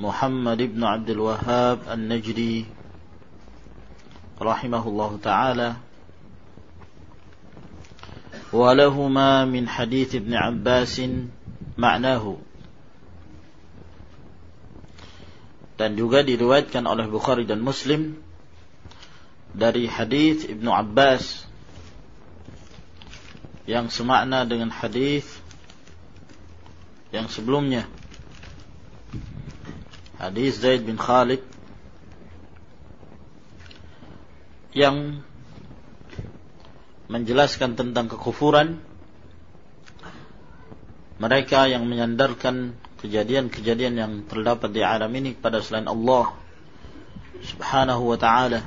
محمد بن عبد الوهاب النجدي رحمه الله تعالى ولهما من حديث ابن عباس معناه dan juga diriwayatkan oleh Bukhari dan Muslim dari hadis Ibnu Abbas yang semakna dengan hadis yang sebelumnya hadis Zaid bin Khalid yang menjelaskan tentang kekufuran. Mereka yang menyandarkan kejadian-kejadian yang terdapat di alam ini kepada selain Allah Subhanahu wa taala.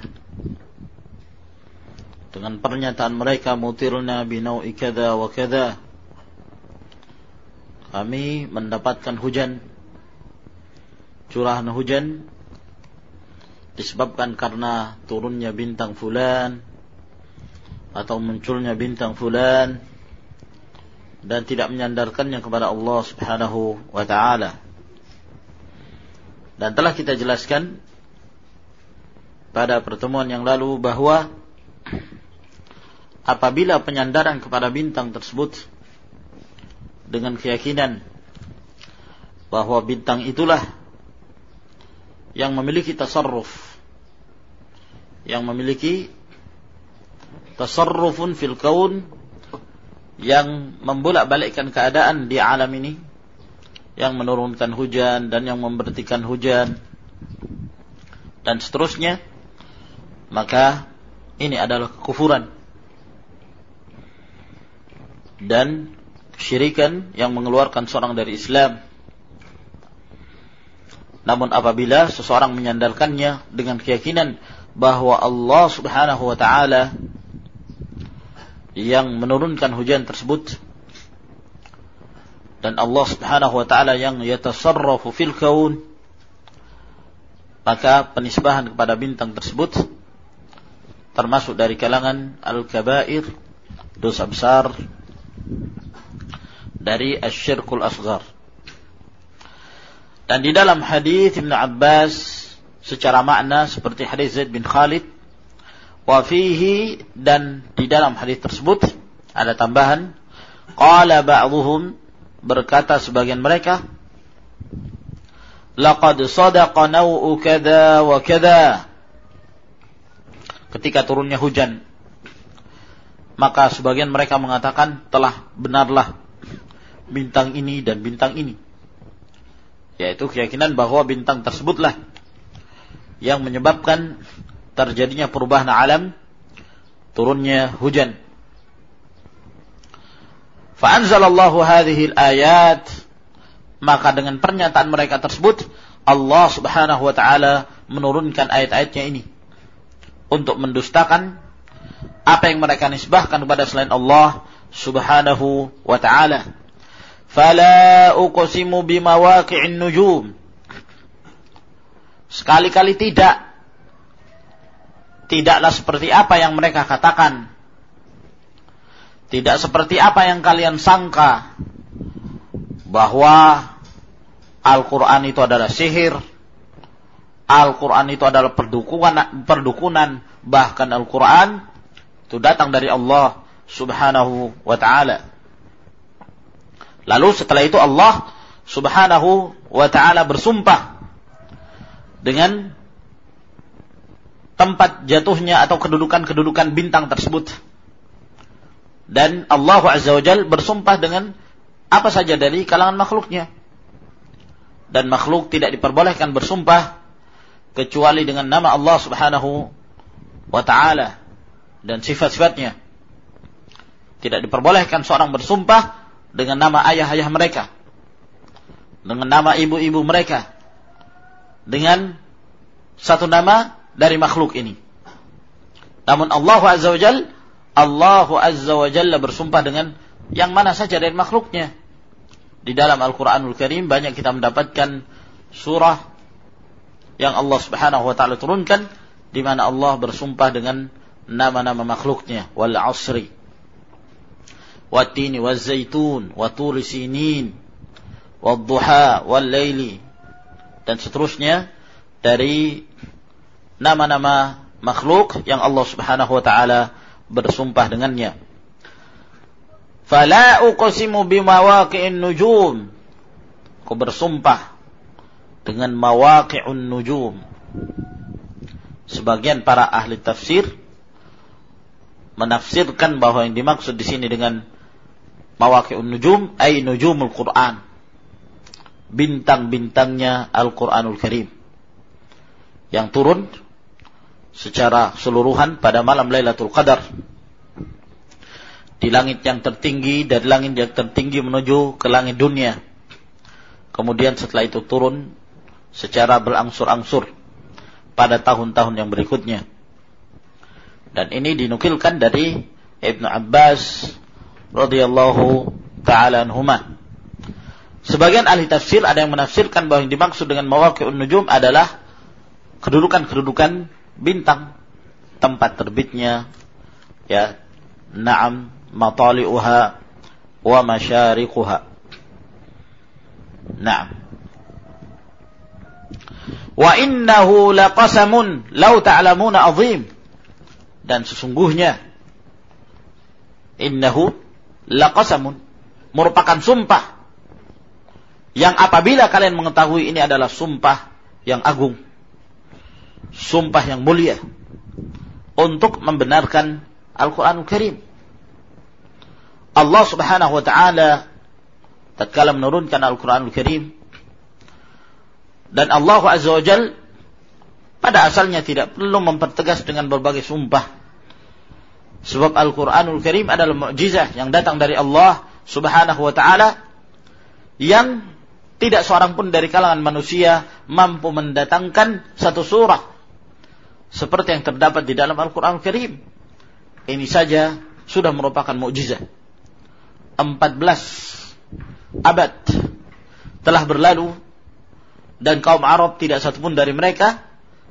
Dengan pernyataan mereka mutirna binau'i kadza wa kadza kami mendapatkan hujan curahan hujan disebabkan karena turunnya bintang fulan atau munculnya bintang fulan dan tidak menyandarkannya kepada Allah Subhanahu wa taala. Dan telah kita jelaskan pada pertemuan yang lalu bahwa apabila penyandaran kepada bintang tersebut dengan keyakinan bahwa bintang itulah yang memiliki tasarruf. Yang memiliki tasarrufun fil kaun. Yang membolak-balikkan keadaan di alam ini. Yang menurunkan hujan dan yang memberhentikan hujan. Dan seterusnya. Maka ini adalah kekufuran. Dan syirikan yang mengeluarkan seorang dari Islam namun apabila seseorang menyandarkannya dengan keyakinan bahwa Allah Subhanahu wa taala yang menurunkan hujan tersebut dan Allah Subhanahu wa taala yang yatasarrafu fil kaun maka penisbahan kepada bintang tersebut termasuk dari kalangan al-kabair dosa besar dari asyirkul asghar dan di dalam hadis Ibn Abbas secara makna seperti hadis Zaid bin Khalid wa fihi dan di dalam hadis tersebut ada tambahan qala ba'dhum berkata sebagian mereka laqad sadaqa naw'u kadza wa kadza ketika turunnya hujan maka sebagian mereka mengatakan telah benarlah bintang ini dan bintang ini yaitu keyakinan bahwa bintang tersebutlah yang menyebabkan terjadinya perubahan alam turunnya hujan. Fa'anzalallahu hadhihi ayat maka dengan pernyataan mereka tersebut Allah Subhanahu wa taala menurunkan ayat-ayatnya ini untuk mendustakan apa yang mereka nisbahkan kepada selain Allah Subhanahu wa taala Fala uqsimu bimawaqi'in nujum. Sekali-kali tidak. Tidaklah seperti apa yang mereka katakan. Tidak seperti apa yang kalian sangka. Bahwa Al-Quran itu adalah sihir. Al-Quran itu adalah perdukunan, perdukunan. Bahkan Al-Quran itu datang dari Allah subhanahu wa ta'ala. Lalu setelah itu Allah Subhanahu wa taala bersumpah dengan tempat jatuhnya atau kedudukan-kedudukan bintang tersebut. Dan Allah Azza wa Jal bersumpah dengan apa saja dari kalangan makhluknya. Dan makhluk tidak diperbolehkan bersumpah kecuali dengan nama Allah Subhanahu wa taala dan sifat-sifatnya. Tidak diperbolehkan seorang bersumpah dengan nama ayah-ayah mereka. Dengan nama ibu-ibu mereka. Dengan satu nama dari makhluk ini. Namun Allah Azza wa Jal, Allah Azza wa Jalla bersumpah dengan yang mana saja dari makhluknya. Di dalam Al-Quranul Karim banyak kita mendapatkan surah yang Allah Subhanahu wa taala turunkan di mana Allah bersumpah dengan nama-nama makhluknya wal asri والتين والزيتون وطور سينين والضحى والليل dan seterusnya dari nama-nama makhluk yang Allah Subhanahu wa taala bersumpah dengannya. Fala uqsimu bimawaqi'in nujum. Aku bersumpah dengan mawaqi'un nujum. Sebagian para ahli tafsir menafsirkan bahwa yang dimaksud di sini dengan mawaqi'un nujum ay nujumul Quran. Bintang-bintangnya Al-Qur'anul Karim. Yang turun secara seluruhan pada malam Lailatul Qadar. Di langit yang tertinggi dari langit yang tertinggi menuju ke langit dunia. Kemudian setelah itu turun secara berangsur-angsur pada tahun-tahun yang berikutnya. Dan ini dinukilkan dari Ibnu Abbas radhiyallahu taala anhuma. Sebagian ahli tafsir ada yang menafsirkan bahwa yang dimaksud dengan mawaqi'un nujum adalah kedudukan-kedudukan bintang, tempat terbitnya, ya, na'am matali'uha wa masyariquha. Na'am. Wa innahu laqasamun law ta'lamuna azim. Dan sesungguhnya innahu laqasamun merupakan sumpah. Yang apabila kalian mengetahui ini adalah sumpah yang agung. Sumpah yang mulia. Untuk membenarkan Al-Qur'anul Karim. Allah Subhanahu wa taala tatkala menurunkan Al-Qur'anul Karim. Dan Allah Azza wa Jal pada asalnya tidak perlu mempertegas dengan berbagai sumpah Sebab Al-Quranul Karim adalah mukjizah yang datang dari Allah subhanahu wa ta'ala yang tidak seorang pun dari kalangan manusia mampu mendatangkan satu surah seperti yang terdapat di dalam Al-Quranul Karim. Ini saja sudah merupakan mukjizah. 14 abad telah berlalu dan kaum Arab tidak satupun dari mereka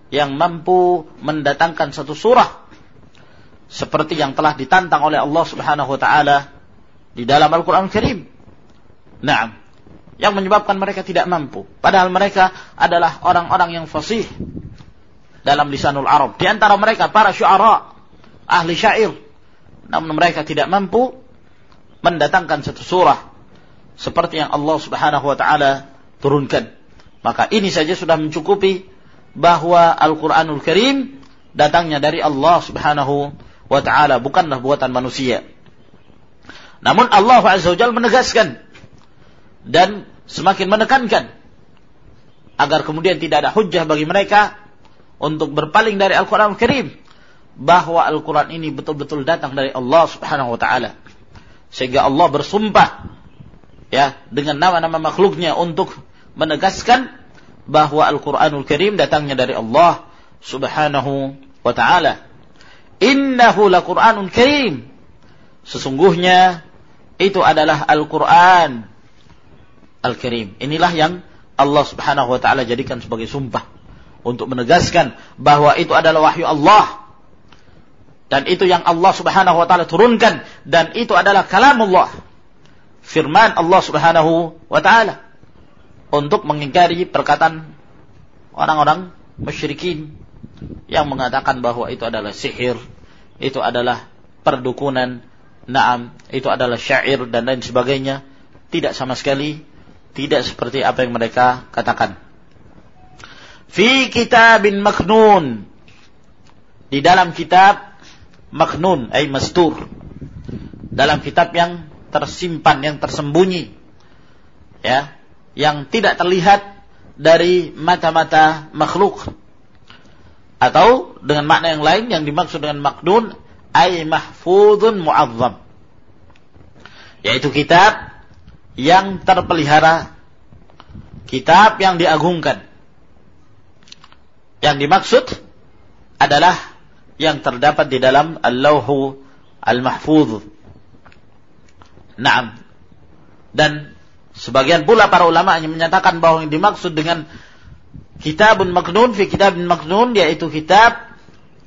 yang mampu mendatangkan satu surah seperti yang telah ditantang oleh Allah Subhanahu wa taala di dalam Al-Qur'an Karim. Naam. Yang menyebabkan mereka tidak mampu. Padahal mereka adalah orang-orang yang fasih dalam lisanul Arab. Di antara mereka para syuara, ahli syair. Namun mereka tidak mampu mendatangkan satu surah seperti yang Allah Subhanahu wa taala turunkan. Maka ini saja sudah mencukupi bahwa Al-Qur'anul Karim datangnya dari Allah Subhanahu wa taala bukanlah buatan manusia. Namun Allah Azza wa Jalla menegaskan dan semakin menekankan agar kemudian tidak ada hujah bagi mereka untuk berpaling dari Al-Qur'an Al Karim bahwa Al-Qur'an ini betul-betul datang dari Allah Subhanahu wa taala. Sehingga Allah bersumpah ya dengan nama-nama makhluknya untuk menegaskan bahwa Al-Qur'anul Karim datangnya dari Allah Subhanahu wa taala. Innahu Qur'anun karim. Sesungguhnya itu adalah Al-Quran Al-Karim. Inilah yang Allah subhanahu wa ta'ala jadikan sebagai sumpah. Untuk menegaskan bahwa itu adalah wahyu Allah. Dan itu yang Allah subhanahu wa ta'ala turunkan. Dan itu adalah kalam Allah. Firman Allah subhanahu wa ta'ala. Untuk mengingkari perkataan orang-orang musyrikin yang mengatakan bahwa itu adalah sihir, itu adalah perdukunan, naam, itu adalah syair dan lain sebagainya, tidak sama sekali tidak seperti apa yang mereka katakan. Fi kitabin maknun di dalam kitab maknun, ay mastur. Dalam kitab yang tersimpan, yang tersembunyi. Ya, yang tidak terlihat dari mata-mata makhluk. Atau dengan makna yang lain yang dimaksud dengan maknun ay mahfudun mu'azzam. Yaitu kitab yang terpelihara. Kitab yang diagungkan. Yang dimaksud adalah yang terdapat di dalam Al-Lauhu Al-Mahfuz. Naam. Dan sebagian pula para ulama yang menyatakan bahwa yang dimaksud dengan kitabun maknun fi kitabun maknun yaitu kitab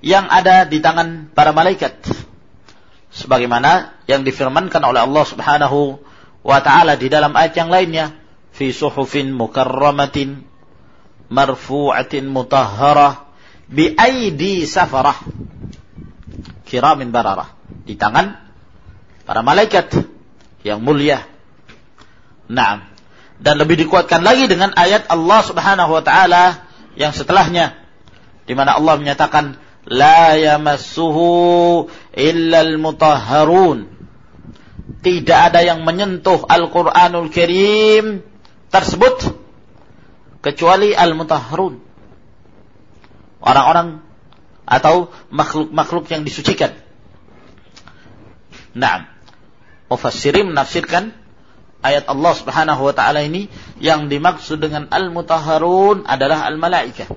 yang ada di tangan para malaikat. Sebagaimana yang difirmankan oleh Allah Subhanahu wa taala di dalam ayat yang lainnya, fi suhufin mukarramatin marfu'atin mutahharah bi aidi safarah kiramin bararah di tangan para malaikat yang mulia. Naam. Dan lebih dikuatkan lagi dengan ayat Allah Subhanahu wa taala yang setelahnya di mana Allah menyatakan la yamassuhu illa al-mutahharun. Tidak ada yang menyentuh Al-Qur'anul Karim tersebut kecuali al-mutahharun orang-orang atau makhluk-makhluk yang disucikan. Nah, Mufassirin menafsirkan ayat Allah Subhanahu wa taala ini yang dimaksud dengan al-mutahharun adalah al-malaikah.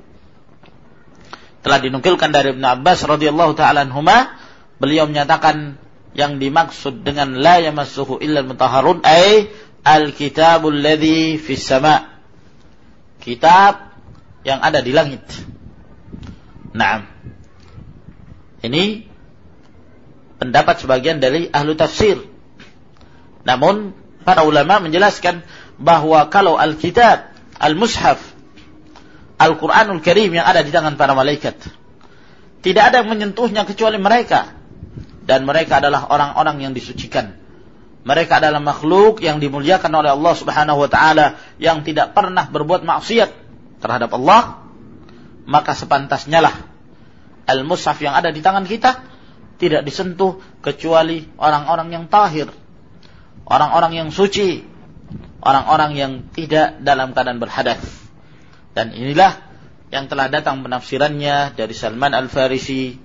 Telah dinukilkan dari Ibnu Abbas radhiyallahu taala anhuma, beliau menyatakan yang dimaksud dengan la yamassuhu illa al-mutahharun ay al-kitabul ladzi fis sama. Kitab yang ada di langit. Nah, ini pendapat sebagian dari ahlu tafsir. Namun para ulama menjelaskan bahwa kalau Alkitab, Al-Mushaf, Al-Quranul Karim yang ada di tangan para malaikat, tidak ada yang menyentuhnya kecuali mereka. Dan mereka adalah orang-orang yang disucikan. Mereka adalah makhluk yang dimuliakan oleh Allah Subhanahu wa taala yang tidak pernah berbuat maksiat terhadap Allah maka sepantasnya lah al-mushaf yang ada di tangan kita tidak disentuh kecuali orang-orang yang tahir, orang-orang yang suci, orang-orang yang tidak dalam keadaan berhadas. Dan inilah yang telah datang penafsirannya dari Salman Al-Farisi,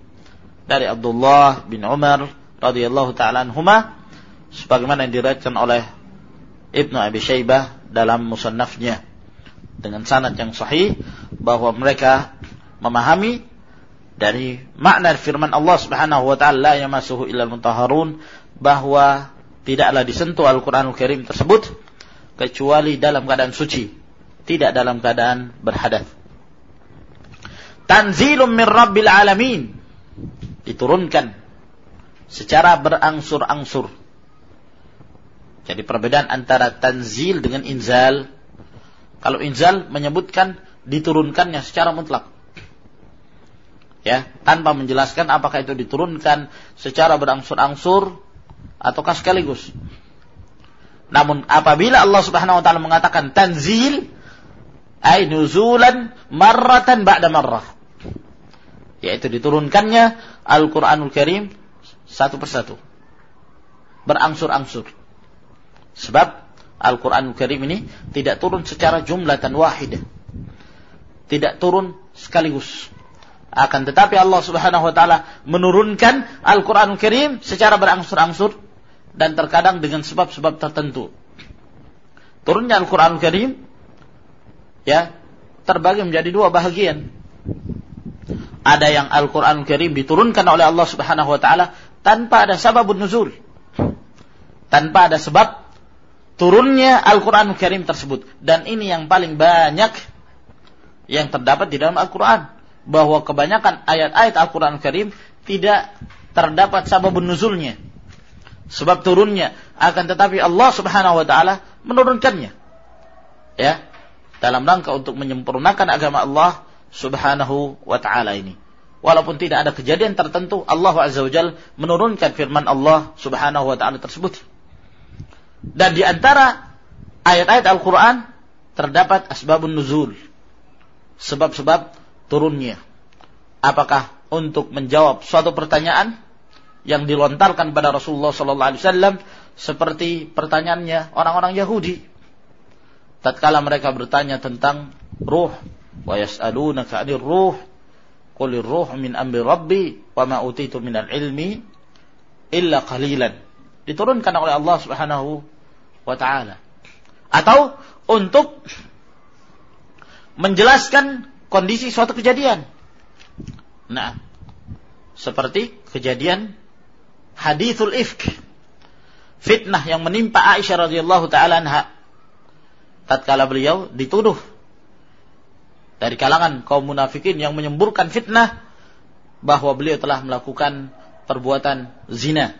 dari Abdullah bin Umar radhiyallahu taala anhuma sebagaimana yang diriwayatkan oleh Ibnu Abi Syaibah dalam musannafnya dengan sanad yang sahih bahwa mereka memahami dari makna firman Allah Subhanahu wa taala la yamassuhu illal mutahharun bahwa tidaklah disentuh Al-Qur'anul Karim tersebut kecuali dalam keadaan suci, tidak dalam keadaan berhadas. Tanzilum min Rabbil alamin diturunkan secara berangsur-angsur. Jadi perbedaan antara tanzil dengan inzal kalau inzal menyebutkan diturunkannya secara mutlak. Ya, tanpa menjelaskan apakah itu diturunkan secara berangsur-angsur ataukah sekaligus. Namun apabila Allah Subhanahu wa taala mengatakan tanzil ay nuzulan marratan ba'da marrah. Yaitu diturunkannya Al-Qur'anul Karim satu persatu. Berangsur-angsur. Sebab Al-Quran Karim ini tidak turun secara jumlah dan wahidah. Tidak turun sekaligus. Akan tetapi Allah Subhanahu wa taala menurunkan Al-Qur'an Karim secara berangsur-angsur dan terkadang dengan sebab-sebab tertentu. Turunnya Al-Qur'an Karim ya terbagi menjadi dua bagian. Ada yang Al-Qur'an Karim diturunkan oleh Allah Subhanahu wa taala tanpa ada sababun nuzul. Tanpa ada sebab turunnya Al-Quran Karim tersebut. Dan ini yang paling banyak yang terdapat di dalam Al-Quran. Bahwa kebanyakan ayat-ayat Al-Quran Karim tidak terdapat sababun nuzulnya. Sebab turunnya. Akan tetapi Allah subhanahu wa ta'ala menurunkannya. Ya. Dalam rangka untuk menyempurnakan agama Allah subhanahu wa ta'ala ini. Walaupun tidak ada kejadian tertentu, Allah azza wa jal menurunkan firman Allah subhanahu wa ta'ala tersebut dan di antara ayat-ayat Al-Quran terdapat asbabun nuzul. Sebab-sebab turunnya. Apakah untuk menjawab suatu pertanyaan yang dilontarkan pada Rasulullah sallallahu alaihi wasallam seperti pertanyaannya orang-orang Yahudi? Tatkala mereka bertanya tentang ruh wa yas'alunaka 'anil ruh? Qul ruh min amri rabbi wa ma utitu minal ilmi illa qalilan. Diturunkan oleh Allah Subhanahu wa taala. Atau untuk menjelaskan kondisi suatu kejadian. Nah seperti kejadian hadithul ifk. Fitnah yang menimpa Aisyah radhiyallahu taala anha. Tatkala beliau dituduh dari kalangan kaum munafikin yang menyemburkan fitnah bahwa beliau telah melakukan perbuatan zina.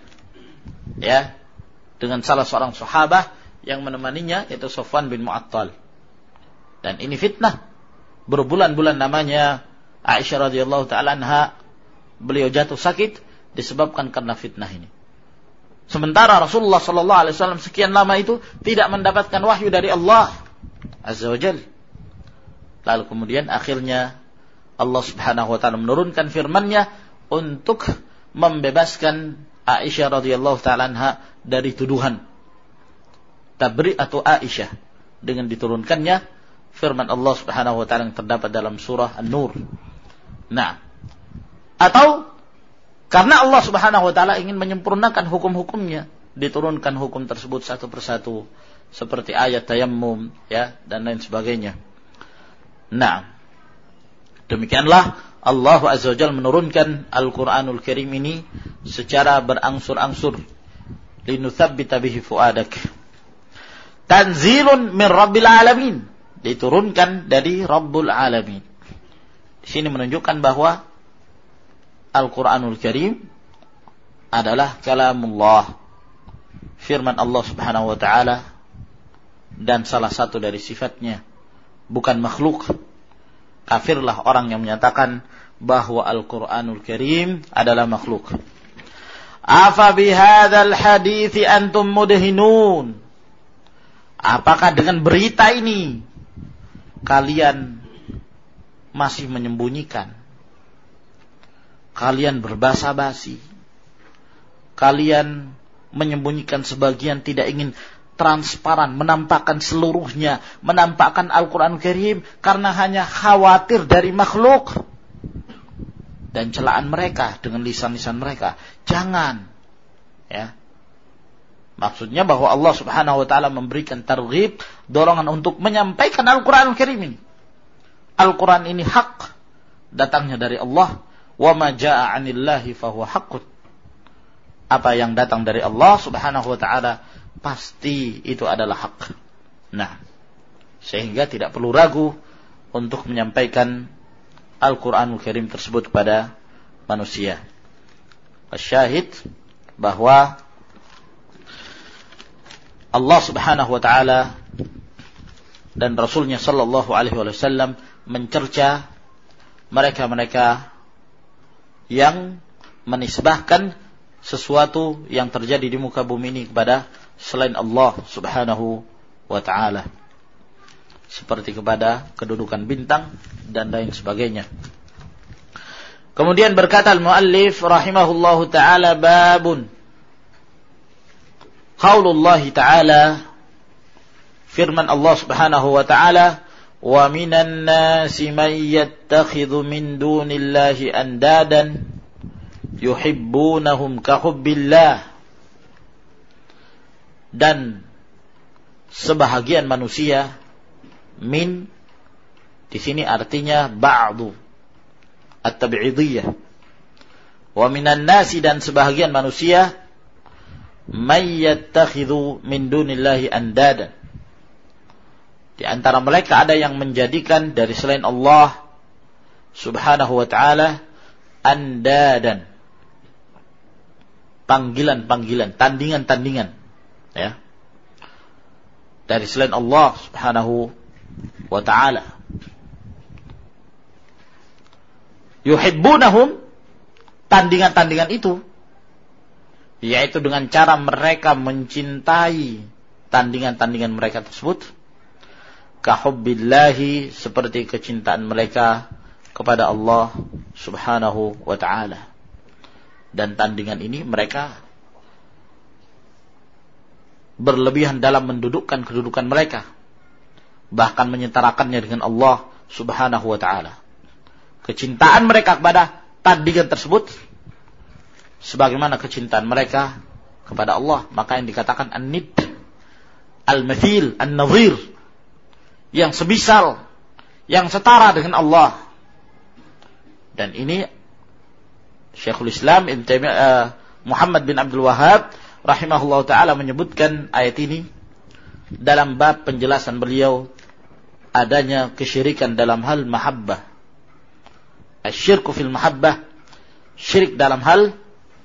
Ya dengan salah seorang sahabat yang menemaninya yaitu Sofwan bin Mu'attal. Dan ini fitnah berbulan-bulan namanya Aisyah radhiyallahu taala anha beliau jatuh sakit disebabkan karena fitnah ini Sementara Rasulullah Sallallahu Alaihi Wasallam sekian lama itu tidak mendapatkan wahyu dari Allah Azza wa Jal. Lalu kemudian akhirnya Allah Subhanahu Wa Taala menurunkan firman-Nya untuk membebaskan Aisyah radhiyallahu taala anha dari tuduhan tabri atau Aisyah dengan diturunkannya firman Allah Subhanahu wa taala yang terdapat dalam surah An-Nur. Nah, atau karena Allah Subhanahu wa taala ingin menyempurnakan hukum-hukumnya, diturunkan hukum tersebut satu persatu seperti ayat tayammum ya dan lain sebagainya. Nah, demikianlah Allah Azza wa Jalla menurunkan Al-Qur'anul Karim ini secara berangsur-angsur linutsabbita bihi fuadak. Tanzilun min Rabbil Alamin. Diturunkan dari Rabbul Alamin. Di sini menunjukkan bahwa Al-Quranul Karim adalah kalamullah. Firman Allah subhanahu wa ta'ala. Dan salah satu dari sifatnya. Bukan makhluk. Kafirlah orang yang menyatakan bahwa Al-Quranul Karim adalah makhluk. Afa bihadzal hadithi antum mudhinun. Apakah dengan berita ini kalian masih menyembunyikan kalian berbahasa basi. Kalian menyembunyikan sebagian tidak ingin transparan, menampakkan seluruhnya, menampakkan Al-Quran Karim karena hanya khawatir dari makhluk dan celaan mereka dengan lisan-lisan mereka. Jangan. Ya. Maksudnya bahwa Allah Subhanahu wa taala memberikan targhib, dorongan untuk menyampaikan Al-Qur'an Karim ini. Al-Qur'an ini hak datangnya dari Allah wa ma jaa 'anillahi fahuwa haqqun. Apa yang datang dari Allah Subhanahu wa taala pasti itu adalah hak. Nah, sehingga tidak perlu ragu untuk menyampaikan Al-Qur'anul Karim tersebut kepada manusia. Syahid bahwa Allah Subhanahu wa taala dan Rasulnya sallallahu alaihi wasallam mencerca mereka-mereka yang menisbahkan sesuatu yang terjadi di muka bumi ini kepada selain Allah Subhanahu wa taala. Seperti kepada kedudukan bintang dan lain sebagainya. Kemudian berkata al-muallif rahimahullahu taala babun Qaulullah ta'ala firman Allah Subhanahu wa ta'ala wa minan nasi man yattakhidhu min dunillahi andadan yuhibbunahum kahubbillah dan sebahagian manusia min di sini artinya ba'du at-tabi'idiyah. wa minan nasi dan sebahagian manusia may yattakhidhu min dunillahi andadan di antara mereka ada yang menjadikan dari selain Allah subhanahu wa ta'ala andadan. Panggilan-panggilan, tandingan-tandingan. Ya. Dari selain Allah subhanahu wa ta'ala. Yuhibbunahum tandingan-tandingan itu yaitu dengan cara mereka mencintai tandingan-tandingan mereka tersebut kahubbillahi seperti kecintaan mereka kepada Allah Subhanahu wa taala. Dan tandingan ini mereka berlebihan dalam mendudukkan kedudukan mereka bahkan menyetarakannya dengan Allah Subhanahu wa taala. Kecintaan mereka kepada tandingan tersebut sebagaimana kecintaan mereka kepada Allah, maka yang dikatakan an-nid, al-mathil, an-nadhir yang sebisal, yang setara dengan Allah. Dan ini Syekhul Islam uh, Muhammad bin Abdul Wahab rahimahullah taala menyebutkan ayat ini dalam bab penjelasan beliau adanya kesyirikan dalam hal mahabbah. Asyirku fil mahabbah, syirik dalam hal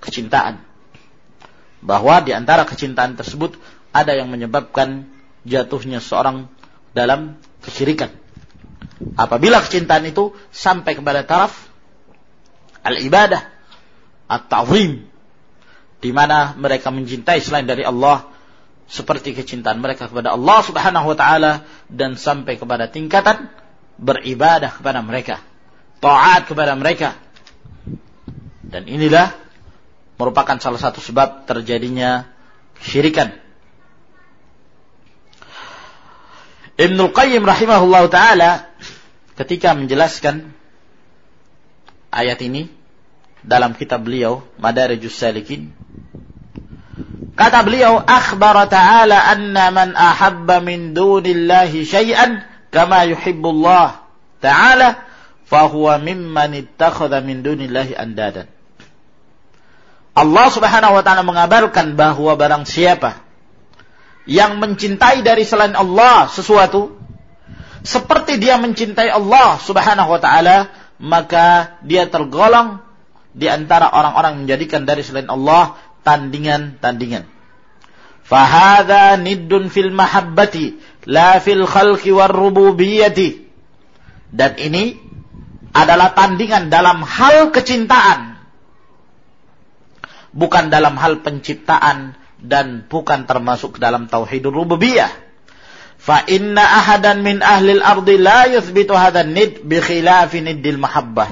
kecintaan. Bahwa di antara kecintaan tersebut ada yang menyebabkan jatuhnya seorang dalam kesyirikan. Apabila kecintaan itu sampai kepada taraf al-ibadah, at-ta'zim, di mana mereka mencintai selain dari Allah seperti kecintaan mereka kepada Allah Subhanahu wa taala dan sampai kepada tingkatan beribadah kepada mereka, taat kepada mereka. Dan inilah merupakan salah satu sebab terjadinya syirikan. Ibnu Qayyim rahimahullah taala ketika menjelaskan ayat ini dalam kitab beliau Madarijus Salikin Kata beliau, akhbar ta'ala anna man ahabba min dunillahi syai'an kama yuhibbullah ta'ala fahuwa mimman ittakhadha min dunillahi andadan. Allah Subhanahu wa taala mengabarkan bahwa barang siapa yang mencintai dari selain Allah sesuatu seperti dia mencintai Allah Subhanahu wa taala, maka dia tergolong di antara orang-orang menjadikan dari selain Allah tandingan-tandingan. Fahada niddun fil mahabbati la fil khalqi war. Dan ini adalah tandingan dalam hal kecintaan. Bukan dalam hal penciptaan dan bukan termasuk dalam tauhidur rububiyah. Fa inna ahadan min ahli al-ardi la yuthbitu hadan nid bi khilafi niddil mahabbah.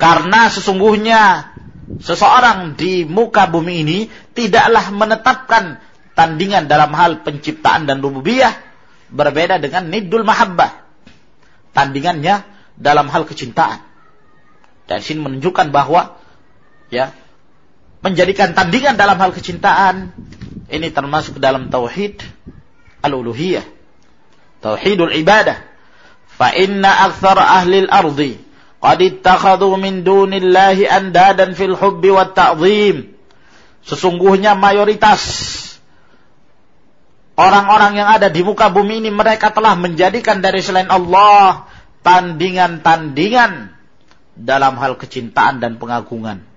Karena sesungguhnya seseorang di muka bumi ini tidaklah menetapkan tandingan dalam hal penciptaan dan rububiyah berbeda dengan nidul mahabbah. Tandingannya dalam hal kecintaan. Dan sini menunjukkan bahwa ya menjadikan tandingan dalam hal kecintaan ini termasuk dalam tauhid al-uluhiyah. Tauhidul ibadah. Fa inna aktsar ahli al-ardi qad ittakhadhu min dunillahi andadan fil hubbi wat ta'zim. Sesungguhnya mayoritas orang-orang yang ada di muka bumi ini mereka telah menjadikan dari selain Allah tandingan-tandingan dalam hal kecintaan dan pengagungan.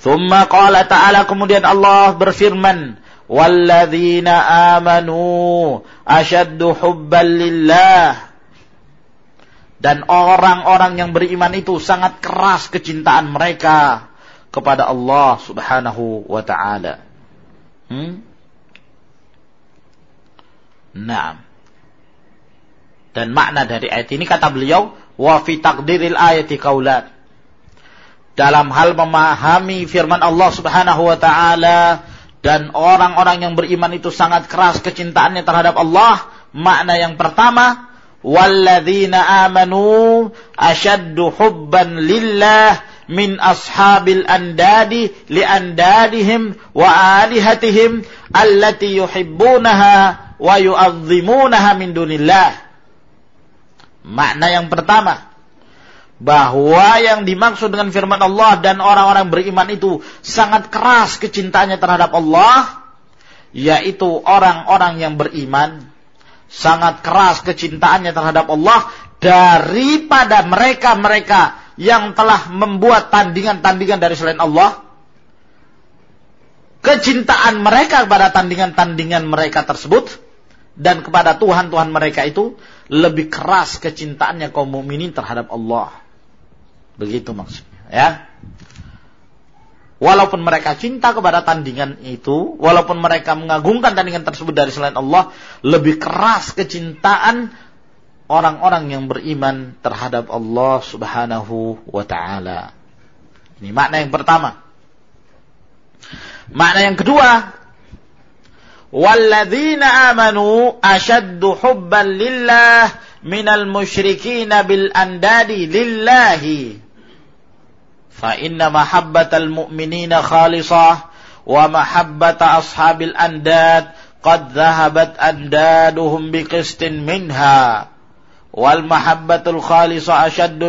Thumma qala ta'ala kemudian Allah berfirman, "Walladzina amanu ashaddu hubban lillah." dan orang-orang yang beriman itu sangat keras kecintaan mereka kepada Allah Subhanahu wa taala. Hmm? Nah. Dan makna dari ayat ini kata beliau, wa fi taqdiril ayati qaulat. Dalam hal memahami firman Allah Subhanahu wa taala dan orang-orang yang beriman itu sangat keras kecintaannya terhadap Allah, makna yang pertama walladzina amanu ashaddu hubban lillah min ashabil andadi li andadihim wa alihatihim allati yuhibbunaha wa yu'azzimunaha min dunillah. Makna yang pertama, bahwa yang dimaksud dengan firman Allah dan orang-orang beriman itu sangat keras kecintaannya terhadap Allah, yaitu orang-orang yang beriman sangat keras kecintaannya terhadap Allah daripada mereka-mereka yang telah membuat tandingan-tandingan dari selain Allah. Kecintaan mereka kepada tandingan-tandingan mereka tersebut dan kepada Tuhan-Tuhan mereka itu lebih keras kecintaannya kaum mukminin terhadap Allah. Begitu maksudnya, ya. Walaupun mereka cinta kepada tandingan itu, walaupun mereka mengagungkan tandingan tersebut dari selain Allah, lebih keras kecintaan orang-orang yang beriman terhadap Allah Subhanahu wa taala. Ini makna yang pertama. Makna yang kedua, walladzina amanu ashaddu hubban lillah minal musyrikin bil andadi lillahi. Fa inna mahabbatal mu'minina khalisah wa mahabbata ashabil andad qad dhahabat andaduhum biqistin minha wal mahabbatul khalisah ashaddu.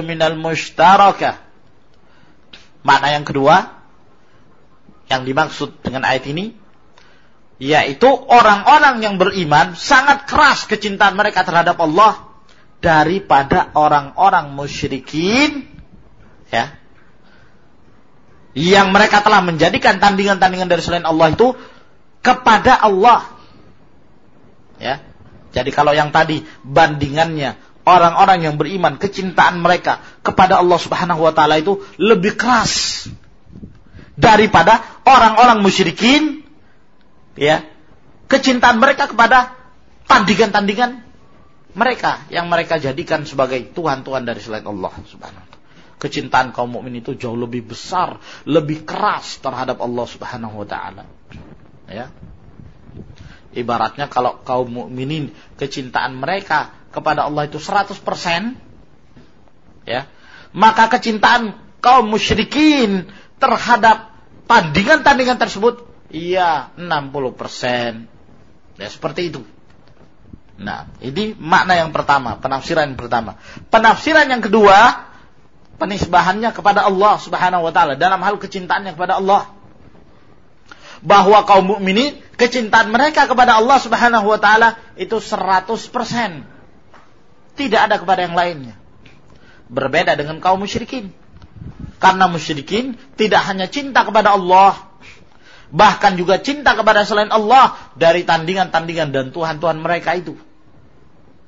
Makna yang kedua yang dimaksud dengan ayat ini yaitu orang-orang yang beriman sangat keras kecintaan mereka terhadap Allah daripada orang-orang musyrikin ya yang mereka telah menjadikan tandingan-tandingan dari selain Allah itu kepada Allah. Ya. Jadi kalau yang tadi bandingannya orang-orang yang beriman kecintaan mereka kepada Allah Subhanahu wa taala itu lebih keras daripada orang-orang musyrikin ya. Kecintaan mereka kepada tandingan-tandingan mereka yang mereka jadikan sebagai tuhan-tuhan dari selain Allah Subhanahu Kecintaan kaum mukmin itu jauh lebih besar, lebih keras terhadap Allah Subhanahu wa taala. Ya. Ibaratnya kalau kaum mukminin kecintaan mereka kepada Allah itu 100%, ya. Maka kecintaan kaum musyrikin terhadap tandingan-tandingan tersebut iya 60%. Ya, seperti itu. Nah, ini makna yang pertama, penafsiran yang pertama. Penafsiran yang kedua, penisbahannya kepada Allah Subhanahu wa taala dalam hal kecintaannya kepada Allah. Bahwa kaum mukminin kecintaan mereka kepada Allah Subhanahu wa taala itu 100%. Tidak ada kepada yang lainnya. Berbeda dengan kaum musyrikin. Karena musyrikin tidak hanya cinta kepada Allah, bahkan juga cinta kepada selain Allah dari tandingan-tandingan dan Tuhan-Tuhan mereka itu.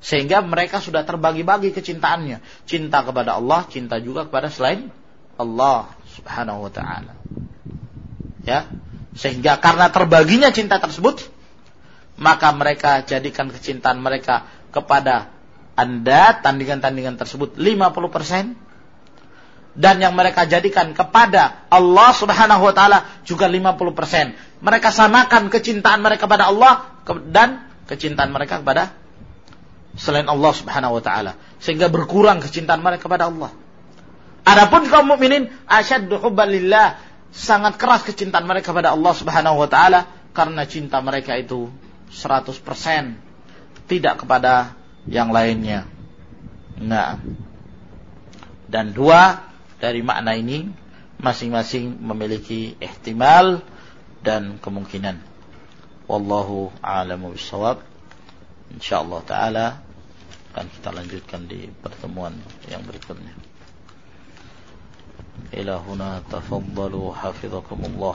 Sehingga mereka sudah terbagi-bagi kecintaannya. Cinta kepada Allah, cinta juga kepada selain Allah subhanahu wa ta'ala. Ya. Sehingga karena terbaginya cinta tersebut, maka mereka jadikan kecintaan mereka kepada anda tandingan-tandingan tersebut 50% dan yang mereka jadikan kepada Allah Subhanahu wa taala juga 50%. Mereka samakan kecintaan mereka kepada Allah dan kecintaan mereka kepada selain Allah Subhanahu wa taala sehingga berkurang kecintaan mereka kepada Allah. Adapun kaum mukminin asyaddu hubban lillah sangat keras kecintaan mereka kepada Allah Subhanahu wa taala karena cinta mereka itu 100% tidak kepada yang lainnya. Nah, dan dua dari makna ini masing-masing memiliki ihtimal dan kemungkinan. Wallahu a'lamu bissawab. Insyaallah taala akan kita lanjutkan di pertemuan yang berikutnya. Ila huna tafaddalu hafizakumullah.